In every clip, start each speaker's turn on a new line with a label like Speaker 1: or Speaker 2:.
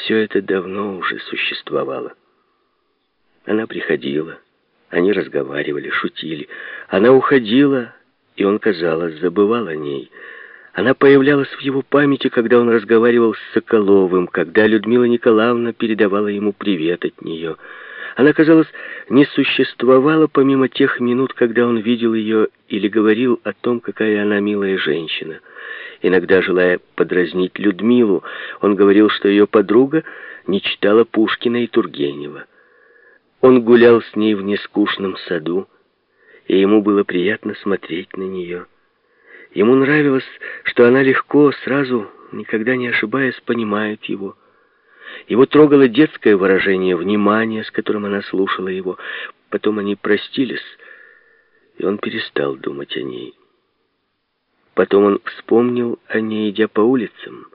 Speaker 1: Все это давно уже существовало. Она приходила, они разговаривали, шутили. Она уходила, и он, казалось, забывал о ней. Она появлялась в его памяти, когда он разговаривал с Соколовым, когда Людмила Николаевна передавала ему привет от нее. Она, казалось, не существовала помимо тех минут, когда он видел ее или говорил о том, какая она милая женщина. Иногда, желая подразнить Людмилу, он говорил, что ее подруга не читала Пушкина и Тургенева. Он гулял с ней в нескучном саду, и ему было приятно смотреть на нее. Ему нравилось, что она легко, сразу, никогда не ошибаясь, понимает его. Его трогало детское выражение внимания, с которым она слушала его. Потом они простились, и он перестал думать о ней. Потом он вспомнил о ней, идя по улицам,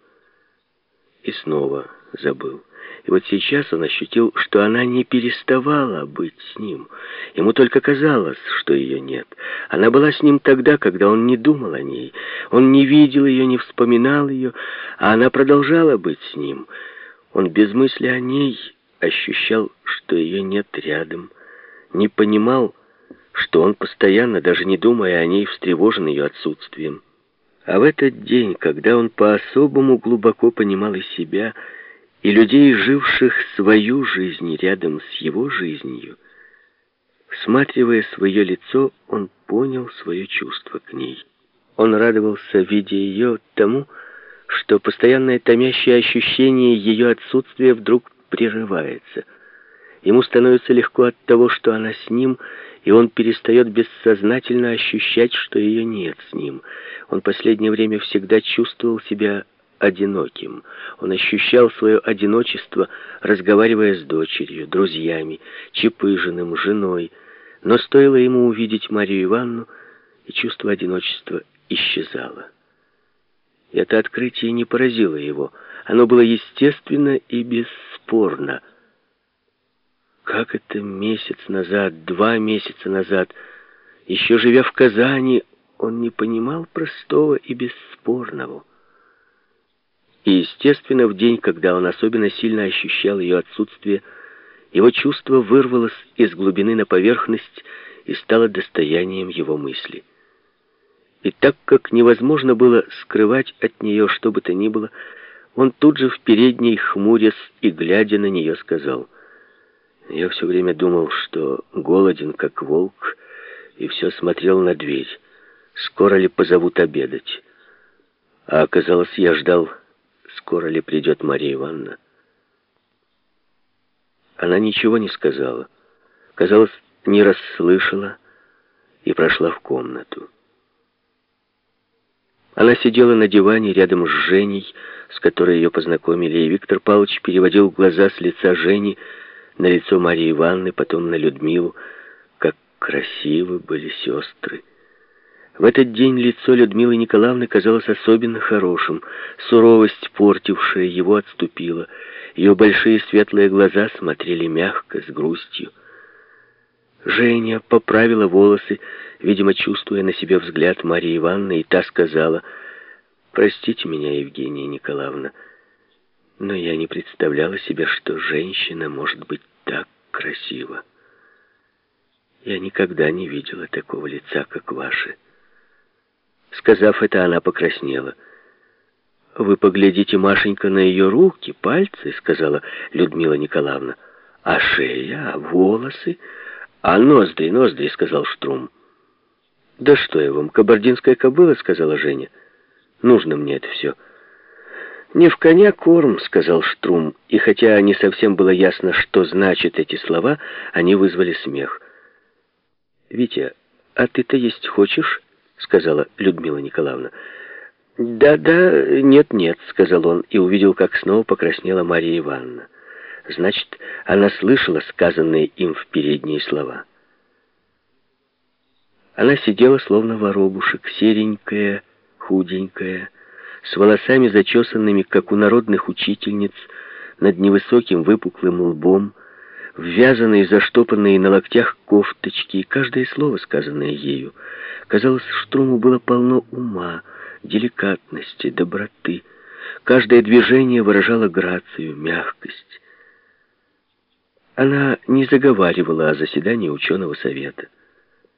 Speaker 1: и снова забыл. И вот сейчас он ощутил, что она не переставала быть с ним. Ему только казалось, что ее нет. Она была с ним тогда, когда он не думал о ней. Он не видел ее, не вспоминал ее, а она продолжала быть с ним. Он без мысли о ней ощущал, что ее нет рядом. Не понимал, что он постоянно, даже не думая о ней, встревожен ее отсутствием. А в этот день, когда он по-особому глубоко понимал и себя, и людей, живших свою жизнь рядом с его жизнью, всматривая свое лицо, он понял свое чувство к ней. Он радовался, видя ее, тому, что постоянное томящее ощущение ее отсутствия вдруг прерывается. Ему становится легко от того, что она с ним, и он перестает бессознательно ощущать, что ее нет с ним. Он последнее время всегда чувствовал себя одиноким. Он ощущал свое одиночество, разговаривая с дочерью, друзьями, Чепыжиным, женой. Но стоило ему увидеть Марию Ивановну, и чувство одиночества исчезало. Это открытие не поразило его. Оно было естественно и бесспорно. Как это месяц назад, два месяца назад, еще живя в Казани, он не понимал простого и бесспорного. И, естественно, в день, когда он особенно сильно ощущал ее отсутствие, его чувство вырвалось из глубины на поверхность и стало достоянием его мысли. И так как невозможно было скрывать от нее что бы то ни было, он тут же в передней, хмурясь и глядя на нее, сказал, «Я все время думал, что голоден, как волк, и все смотрел на дверь. Скоро ли позовут обедать? А оказалось, я ждал скоро ли придет Мария Ивановна. Она ничего не сказала. Казалось, не расслышала и прошла в комнату. Она сидела на диване рядом с Женей, с которой ее познакомили, и Виктор Павлович переводил глаза с лица Жени на лицо Марии Ивановны, потом на Людмилу. Как красивы были сестры! В этот день лицо Людмилы Николаевны казалось особенно хорошим. Суровость, портившая его, отступила. Ее большие светлые глаза смотрели мягко, с грустью. Женя поправила волосы, видимо, чувствуя на себе взгляд Марии Ивановны, и та сказала, «Простите меня, Евгения Николаевна, но я не представляла себе, что женщина может быть так красива. Я никогда не видела такого лица, как ваше». Сказав это, она покраснела. «Вы поглядите, Машенька, на ее руки, пальцы», — сказала Людмила Николаевна. «А шея, а волосы, а ноздри, ноздри», — сказал Штрум. «Да что я вам, кабардинская кобыла», — сказала Женя. «Нужно мне это все». «Не в коня корм», — сказал Штрум, и хотя не совсем было ясно, что значат эти слова, они вызвали смех. «Витя, а ты-то есть хочешь?» — сказала Людмила Николаевна. «Да-да, нет-нет», — сказал он, и увидел, как снова покраснела Мария Ивановна. Значит, она слышала сказанные им в передние слова. Она сидела, словно воробушек, серенькая, худенькая, с волосами зачесанными, как у народных учительниц, над невысоким выпуклым лбом, в вязаной, заштопанной на локтях кофточки, и каждое слово, сказанное ею, казалось, Штруму было полно ума, деликатности, доброты. Каждое движение выражало грацию, мягкость. Она не заговаривала о заседании ученого совета.